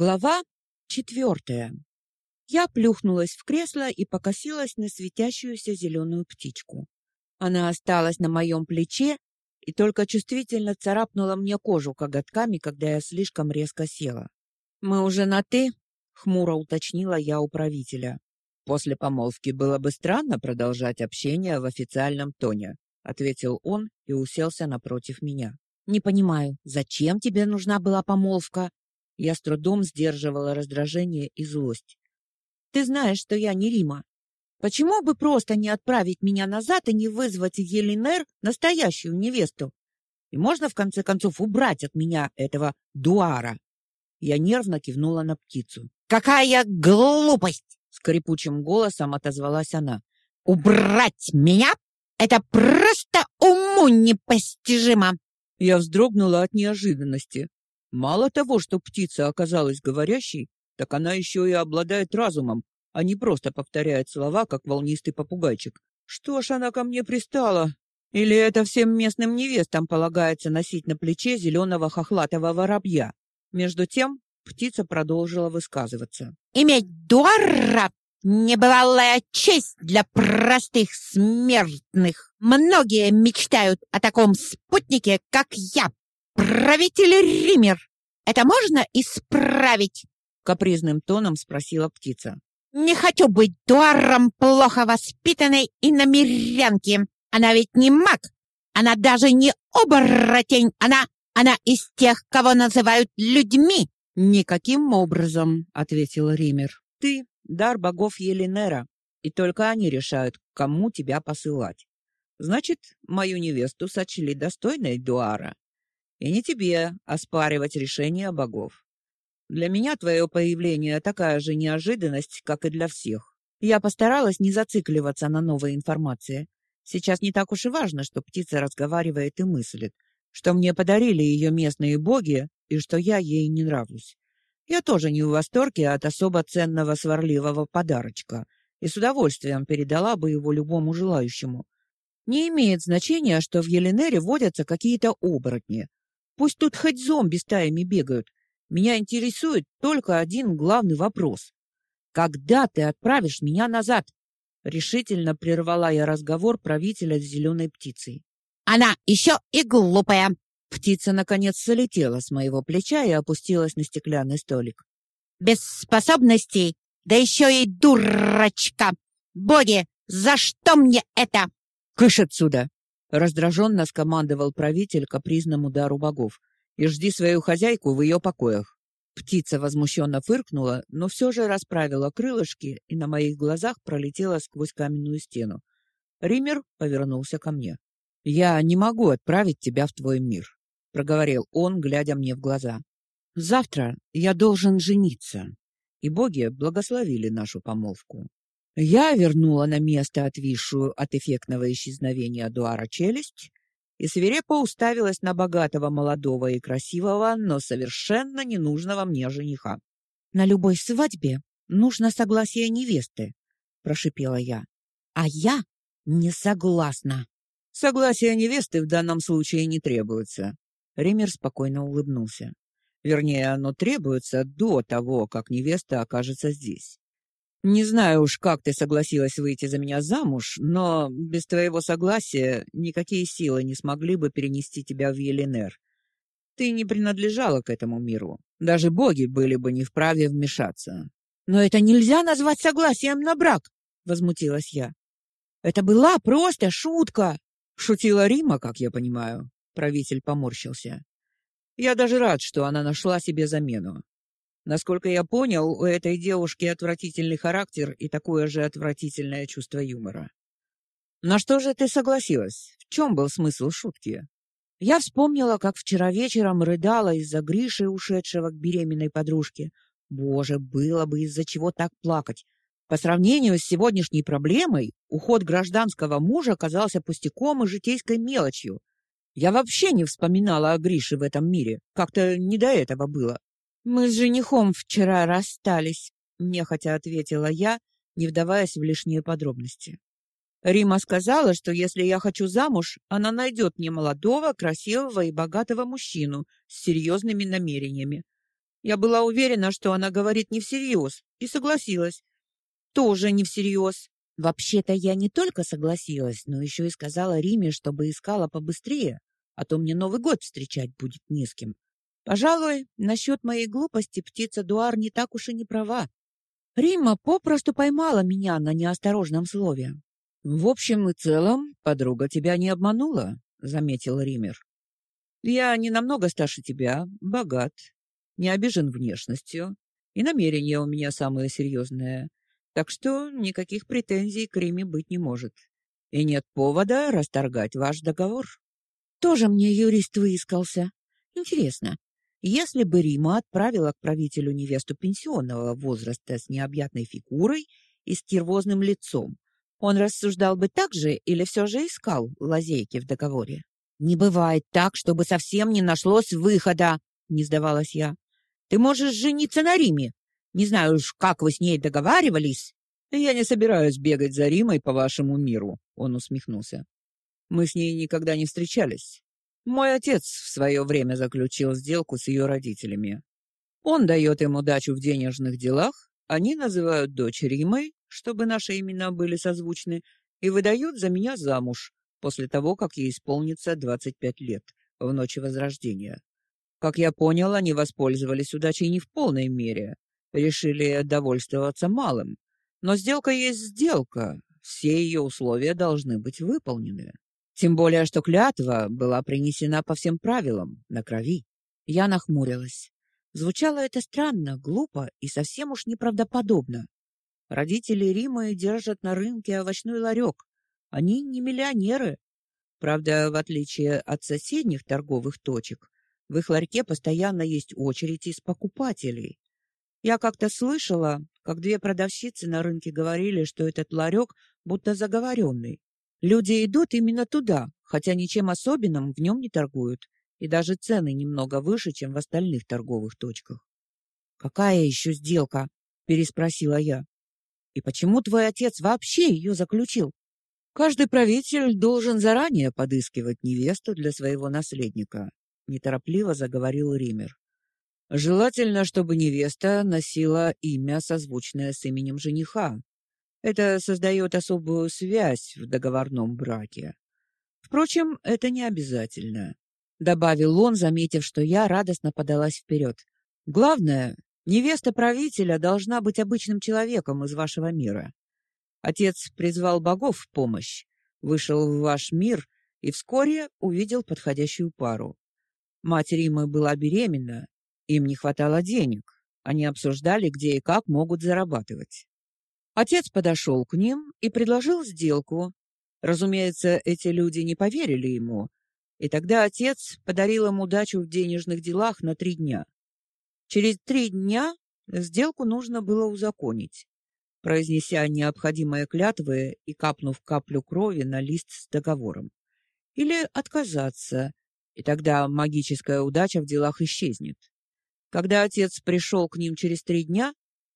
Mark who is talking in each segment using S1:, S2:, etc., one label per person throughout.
S1: Глава четвертая. Я плюхнулась в кресло и покосилась на светящуюся зеленую птичку. Она осталась на моем плече и только чувствительно царапнула мне кожу коготками, когда я слишком резко села. Мы уже на ты, хмуро уточнила я у правителя. После помолвки было бы странно продолжать общение в официальном тоне, ответил он и уселся напротив меня. Не понимаю, зачем тебе нужна была помолвка? Я с трудом сдерживала раздражение и злость. Ты знаешь, что я не Рима. Почему бы просто не отправить меня назад и не вызвать в Еленер настоящую невесту? И можно в конце концов убрать от меня этого дуара. Я нервно кивнула на птицу. Какая глупость, скрипучим голосом отозвалась она. Убрать меня? Это просто уму непостижимо. Я вздрогнула от неожиданности. Мало того, что птица оказалась говорящей, так она еще и обладает разумом, а не просто повторяет слова, как волнистый попугайчик. Что ж она ко мне пристала? Или это всем местным невестам полагается носить на плече зеленого хохлатого воробья? Между тем птица продолжила высказываться. «Иметь дуара — небывалая честь для простых смертных. Многие мечтают о таком спутнике, как я. «Правитель Ример, это можно исправить?» — капризным тоном спросила птица. «Не хочу быть дуаром плохо воспитанной и намерянки. Она ведь не маг, она даже не оборотень, она... она из тех, кого называют людьми». «Никаким образом», — ответил Ример. «Ты — дар богов Еленера, и только они решают, кому тебя посылать. Значит, мою невесту сочли достойной Дуара. И не тебе оспаривать решения богов. Для меня твое появление такая же неожиданность, как и для всех. Я постаралась не зацикливаться на новой информации. Сейчас не так уж и важно, что птица разговаривает и мыслит, что мне подарили ее местные боги и что я ей не нравлюсь. Я тоже не в восторге от особо ценного сварливого подарочка и с удовольствием передала бы его любому желающему. Не имеет значения, что в Еленере водятся какие-то оборотни. Пусть тут хоть зомби стаями бегают. Меня интересует только один главный вопрос. Когда ты отправишь меня назад? Решительно прервала я разговор правителя с зеленой птицей. Она еще и глупая. Птица наконец солетела с моего плеча и опустилась на стеклянный столик. Без способностей, да еще и дурачка. Боги, за что мне это? Кыш отсюда, раздраженно скомандовал правитель капризному дару богов. И жди свою хозяйку в ее покоях. Птица возмущенно фыркнула, но все же расправила крылышки и на моих глазах пролетела сквозь каменную стену. Ример повернулся ко мне. Я не могу отправить тебя в твой мир, проговорил он, глядя мне в глаза. Завтра я должен жениться, и боги благословили нашу помолвку. Я вернула на место отвисшую от эффектного исчезновения Дуара челюсть и свирепо уставилась на богатого, молодого и красивого, но совершенно ненужного мне жениха. На любой свадьбе нужно согласие невесты, прошипела я. А я не согласна. Согласие невесты в данном случае не требуется. Ример спокойно улыбнулся. Вернее, оно требуется до того, как невеста окажется здесь. Не знаю уж, как ты согласилась выйти за меня замуж, но без твоего согласия никакие силы не смогли бы перенести тебя в Еленер. Ты не принадлежала к этому миру. Даже боги были бы не вправе вмешаться. Но это нельзя назвать согласием на брак, возмутилась я. Это была просто шутка, шутила Рима, как я понимаю. Правитель поморщился. Я даже рад, что она нашла себе замену. Насколько я понял, у этой девушки отвратительный характер и такое же отвратительное чувство юмора. На что же ты согласилась? В чем был смысл шутки? Я вспомнила, как вчера вечером рыдала из-за Гриши, ушедшего к беременной подружке. Боже, было бы из-за чего так плакать. По сравнению с сегодняшней проблемой, уход гражданского мужа казался пустяком и житейской мелочью. Я вообще не вспоминала о Грише в этом мире. Как-то не до этого было. Мы с женихом вчера расстались, нехотя ответила я, не вдаваясь в лишние подробности. Рима сказала, что если я хочу замуж, она найдет мне молодого, красивого и богатого мужчину с серьезными намерениями. Я была уверена, что она говорит не всерьез, и согласилась. Тоже не всерьез. Вообще-то я не только согласилась, но еще и сказала Риме, чтобы искала побыстрее, а то мне Новый год встречать будет не с кем. Пожалуй, насчет моей глупости птица Дуар не так уж и не права. Рима попросту поймала меня на неосторожном слове. В общем и целом, подруга тебя не обманула, заметил Ример. Я не намного старше тебя, богат, не обижен внешностью, и намерения у меня самые серьезные. Так что никаких претензий к Риме быть не может. И нет повода расторгать ваш договор. Тоже мне юрист выискался. Интересно, если бы Рима отправила к правителю невесту пенсионного возраста с необъятной фигурой и стервозным лицом, он рассуждал бы так же или все же искал лазейки в договоре? Не бывает так, чтобы совсем не нашлось выхода, не сдавалась я. Ты можешь жениться на Риме. Не знаю уж, как вы с ней договаривались. Я не собираюсь бегать за Римой по вашему миру, он усмехнулся. Мы с ней никогда не встречались. Мой отец в свое время заключил сделку с ее родителями. Он дает им удачу в денежных делах, они называют дочь Римой, чтобы наши имена были созвучны, и выдают за меня замуж после того, как ей исполнится 25 лет, в ночь Возрождения. Как я понял, они воспользовались удачей не в полной мере, решили довольствоваться малым. Но сделка есть сделка, все ее условия должны быть выполнены. Тем более, что клятва была принесена по всем правилам, на крови. Я нахмурилась. Звучало это странно, глупо и совсем уж неправдоподобно. Родители Римы держат на рынке овощной ларек. Они не миллионеры. Правда, в отличие от соседних торговых точек, в их ларьке постоянно есть очередь из покупателей. Я как-то слышала, как две продавщицы на рынке говорили, что этот ларек будто заговоренный. Люди идут именно туда, хотя ничем особенным в нем не торгуют, и даже цены немного выше, чем в остальных торговых точках. Какая еще сделка? переспросила я. И почему твой отец вообще ее заключил? Каждый правитель должен заранее подыскивать невесту для своего наследника, неторопливо заговорил Ример. Желательно, чтобы невеста носила имя созвучное с именем жениха, это создает особую связь в договорном браке. Впрочем, это не обязательно, добавил он, заметив, что я радостно подалась вперед. Главное, невеста правителя должна быть обычным человеком из вашего мира. Отец призвал богов в помощь, вышел в ваш мир и вскоре увидел подходящую пару. Мать Римы была беременна, им не хватало денег. Они обсуждали, где и как могут зарабатывать. Отец подошел к ним и предложил сделку. Разумеется, эти люди не поверили ему, и тогда отец подарил им удачу в денежных делах на три дня. Через три дня сделку нужно было узаконить, произнеся необходимые клятвы и капнув каплю крови на лист с договором. Или отказаться, и тогда магическая удача в делах исчезнет. Когда отец пришел к ним через три дня,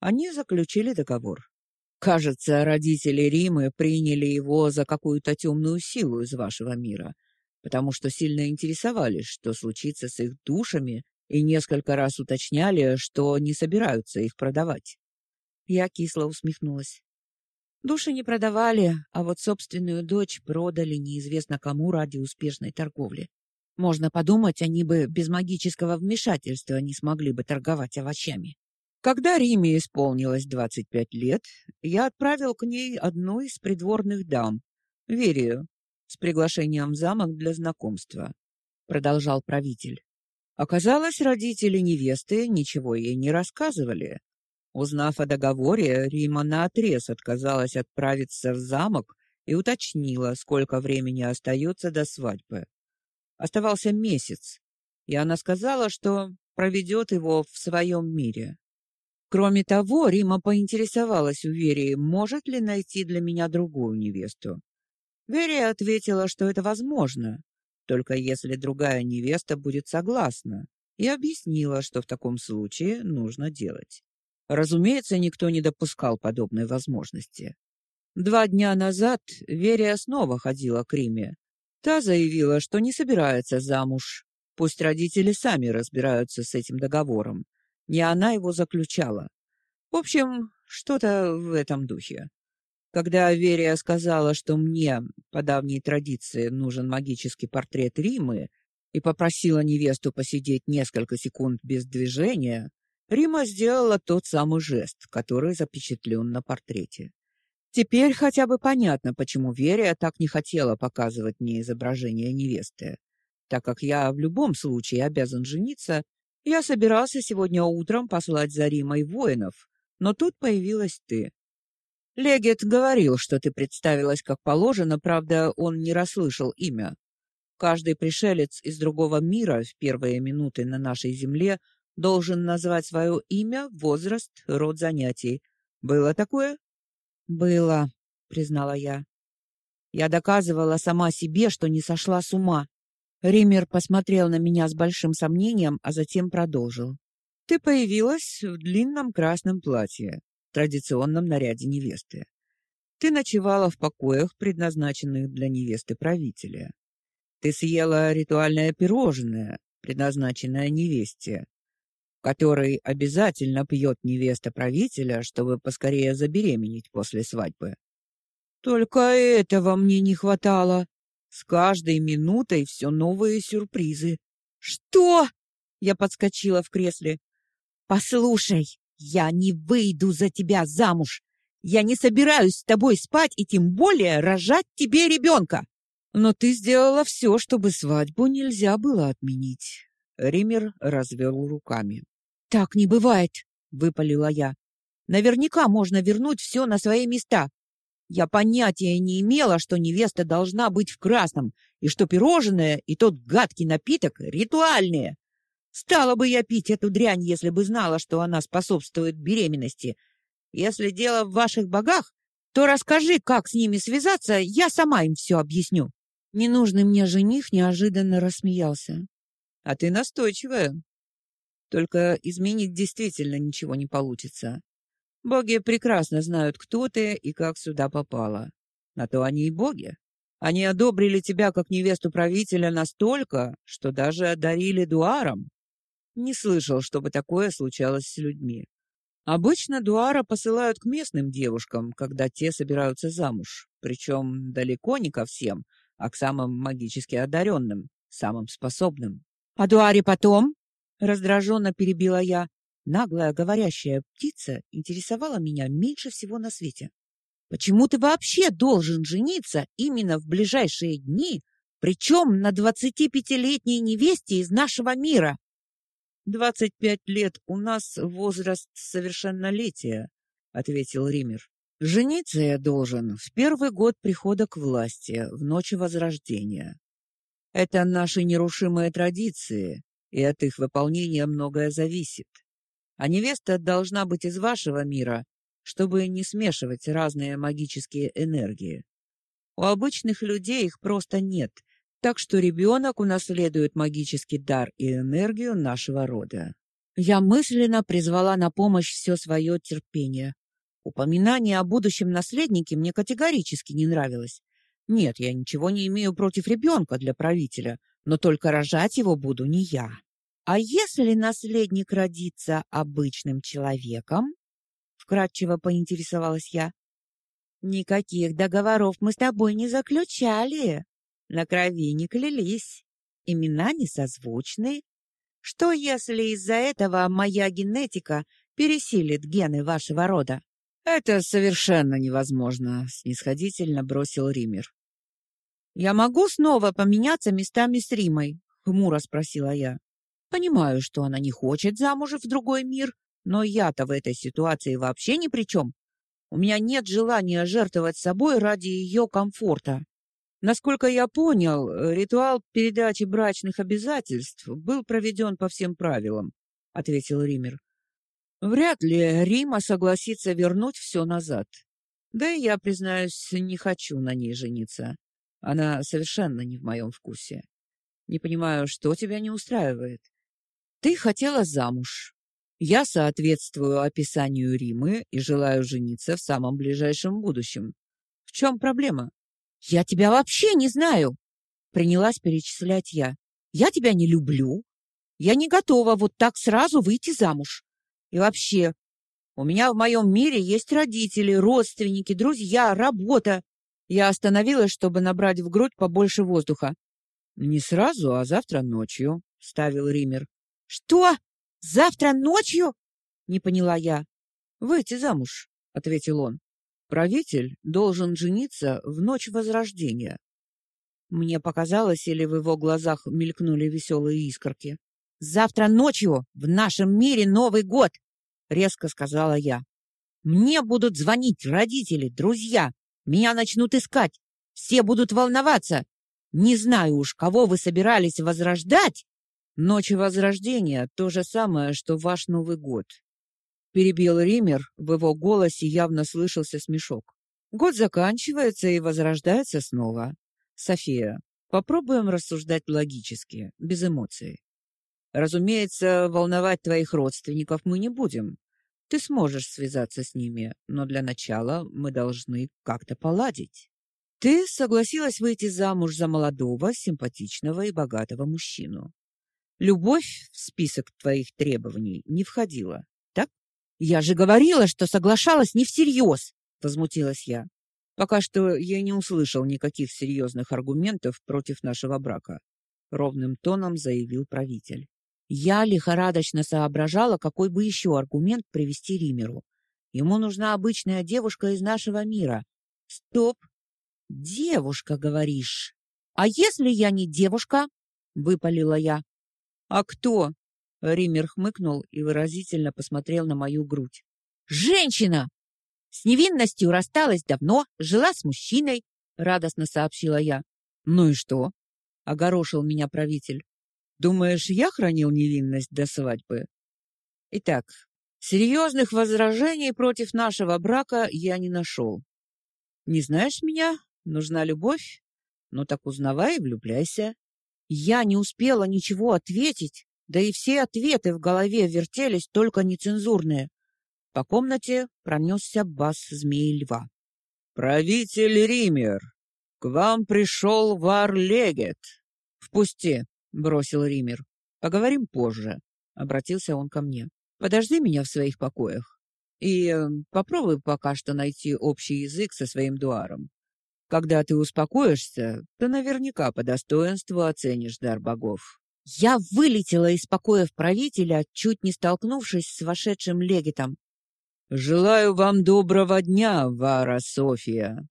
S1: они заключили договор. Кажется, родители Римы приняли его за какую-то темную силу из вашего мира, потому что сильно интересовались, что случится с их душами, и несколько раз уточняли, что не собираются их продавать. Я кисло усмехнулась. Души не продавали, а вот собственную дочь продали неизвестно кому ради успешной торговли. Можно подумать, они бы без магического вмешательства не смогли бы торговать овощами. Когда Риме исполнилось 25 лет, я отправил к ней одну из придворных дам, Верию, с приглашением в замок для знакомства, продолжал правитель. Оказалось, родители невесты ничего ей не рассказывали. Узнав о договоре, Рима наотрез отказалась отправиться в замок и уточнила, сколько времени остается до свадьбы. Оставался месяц, и она сказала, что проведет его в своем мире. Кроме того, Рима поинтересовалась у Верии, может ли найти для меня другую невесту. Верия ответила, что это возможно, только если другая невеста будет согласна, и объяснила, что в таком случае нужно делать. Разумеется, никто не допускал подобной возможности. Два дня назад Верия снова ходила к Риме. Та заявила, что не собирается замуж. Пусть родители сами разбираются с этим договором Не она его заключала. В общем, что-то в этом духе. Когда Верия сказала, что мне, по давней традиции, нужен магический портрет Римы, и попросила невесту посидеть несколько секунд без движения, Рима сделала тот самый жест, который запечатлен на портрете. Теперь хотя бы понятно, почему Верия так не хотела показывать мне изображение невесты. Так как я в любом случае обязан жениться, я собирался сегодня утром послать за Римой воинов, но тут появилась ты. Легет говорил, что ты представилась как положено, правда, он не расслышал имя. Каждый пришелец из другого мира в первые минуты на нашей земле должен назвать свое имя, возраст, род занятий. Было такое? Было, признала я. Я доказывала сама себе, что не сошла с ума. Ример посмотрел на меня с большим сомнением, а затем продолжил. Ты появилась в длинном красном платье, традиционном наряде невесты. Ты ночевала в покоях, предназначенных для невесты правителя. Ты съела ритуальное пирожное, предназначенное невесте, который обязательно пьет невеста правителя, чтобы поскорее забеременеть после свадьбы. Только этого мне не хватало. С каждой минутой все новые сюрпризы. Что? Я подскочила в кресле. Послушай, я не выйду за тебя замуж. Я не собираюсь с тобой спать и тем более рожать тебе ребенка. Но ты сделала все, чтобы свадьбу нельзя было отменить. Ример развел руками. Так не бывает, выпалила я. Наверняка можно вернуть все на свои места. Я понятия не имела, что невеста должна быть в красном, и что пирожное и тот гадкий напиток ритуальные. Стала бы я пить эту дрянь, если бы знала, что она способствует беременности. Если дело в ваших богах, то расскажи, как с ними связаться, я сама им все объясню. Ненужный мне жених неожиданно рассмеялся. А ты настойчивая. Только изменить действительно ничего не получится. Боги прекрасно знают, кто ты и как сюда попала. На то они и боги. Они одобрили тебя как невесту правителя настолько, что даже одарили дуаром. Не слышал, чтобы такое случалось с людьми. Обычно дуара посылают к местным девушкам, когда те собираются замуж, причем далеко не ко всем, а к самым магически одаренным, самым способным. А Дуаре потом? Раздраженно перебила я. Наглая говорящая птица интересовала меня меньше всего на свете. Почему ты вообще должен жениться именно в ближайшие дни, причем на двадцатипятилетней невесте из нашего мира? Двадцать пять лет у нас возраст совершеннолетия, ответил Ример. Жениться я должен в первый год прихода к власти, в ночь Возрождения. Это наши нерушимые традиции, и от их выполнения многое зависит. А невеста должна быть из вашего мира, чтобы не смешивать разные магические энергии. У обычных людей их просто нет, так что ребенок унаследует магический дар и энергию нашего рода. Я мысленно призвала на помощь все свое терпение. Упоминание о будущем наследнике мне категорически не нравилось. Нет, я ничего не имею против ребенка для правителя, но только рожать его буду не я. А если наследник родится обычным человеком? Вкратчиво поинтересовалась я. Никаких договоров мы с тобой не заключали. На крови не клялись. Имена не созвучны. Что если из-за этого моя генетика пересилит гены вашего рода? Это совершенно невозможно, снисходительно бросил Ример. Я могу снова поменяться местами с Римой, хмуро спросила я. Понимаю, что она не хочет замуж в другой мир, но я-то в этой ситуации вообще ни при чем. У меня нет желания жертвовать собой ради ее комфорта. Насколько я понял, ритуал передачи брачных обязательств был проведен по всем правилам, ответил Ример. Вряд ли Рима согласится вернуть все назад. Да и я, признаюсь, не хочу на ней жениться. Она совершенно не в моем вкусе. Не понимаю, что тебя не устраивает. Ты хотела замуж. Я соответствую описанию Римы и желаю жениться в самом ближайшем будущем. В чем проблема? Я тебя вообще не знаю, принялась перечислять я. Я тебя не люблю. Я не готова вот так сразу выйти замуж. И вообще, у меня в моем мире есть родители, родственники, друзья, работа. Я остановилась, чтобы набрать в грудь побольше воздуха.
S2: Не сразу, а завтра ночью, ставил Ример.
S1: Что? Завтра ночью? Не поняла я.
S2: Выйти замуж, ответил он. Правитель должен жениться в ночь возрождения.
S1: Мне показалось, или в его глазах мелькнули веселые искорки. Завтра ночью в нашем мире Новый год, резко сказала я. Мне будут звонить родители, друзья, меня начнут искать, все будут волноваться. Не знаю уж, кого вы собирались возрождать.
S2: Ночь возрождения то же самое, что ваш Новый год. Перебил Ример, в его голосе явно слышался смешок. Год заканчивается и возрождается снова. София, попробуем рассуждать логически, без эмоций. Разумеется, волновать твоих родственников мы не будем. Ты сможешь связаться с ними, но для начала мы должны как-то поладить. Ты согласилась выйти замуж за молодого, симпатичного и богатого мужчину. Любовь в список твоих требований не входила, так?
S1: Я же говорила, что соглашалась не всерьез, возмутилась я.
S2: Пока что я не услышал никаких серьезных аргументов против нашего брака, ровным тоном заявил правитель.
S1: Я лихорадочно соображала, какой бы еще аргумент привести Римеру. Ему нужна обычная девушка из нашего мира. Стоп. Девушка, говоришь? А если я не девушка? выпалила я.
S2: А кто? Ример хмыкнул и выразительно посмотрел на мою грудь.
S1: Женщина. С невинностью рассталась давно, жила с мужчиной, радостно сообщила я.
S2: Ну и что? огорошил меня правитель. Думаешь, я хранил невинность до свадьбы? Итак, серьезных возражений против нашего брака я не нашел. Не знаешь меня? Нужна любовь? Ну так узнавай и влюбляйся.
S1: Я не успела ничего ответить, да и все ответы в голове вертелись только нецензурные. По комнате пронесся бас змеи-льва.
S2: «Правитель Ример, к вам пришел Варлегет. Впусти!» бросил Ример. Поговорим позже, обратился он ко мне. Подожди меня в своих покоях и э, попробуй пока что найти общий язык со своим дуаром. Когда ты успокоишься, ты наверняка по достоинству оценишь дар богов.
S1: Я вылетела из покоев правителя, чуть не столкнувшись с вошедшим легитом.
S2: Желаю вам доброго дня, Вара София.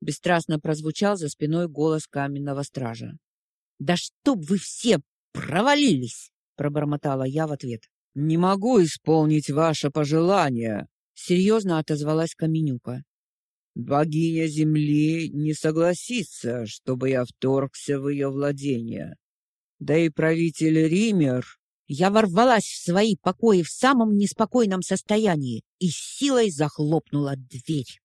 S1: Бесстрастно прозвучал за спиной голос каменного стража. Да чтоб вы все провалились, пробормотала я в ответ.
S2: Не могу исполнить ваше пожелание, серьезно отозвалась Каменюка. Богиня земли не согласится, чтобы я вторгся в ее владение. Да и правитель Ример
S1: я ворвалась в свои покои в самом неспокойном состоянии и силой захлопнула дверь.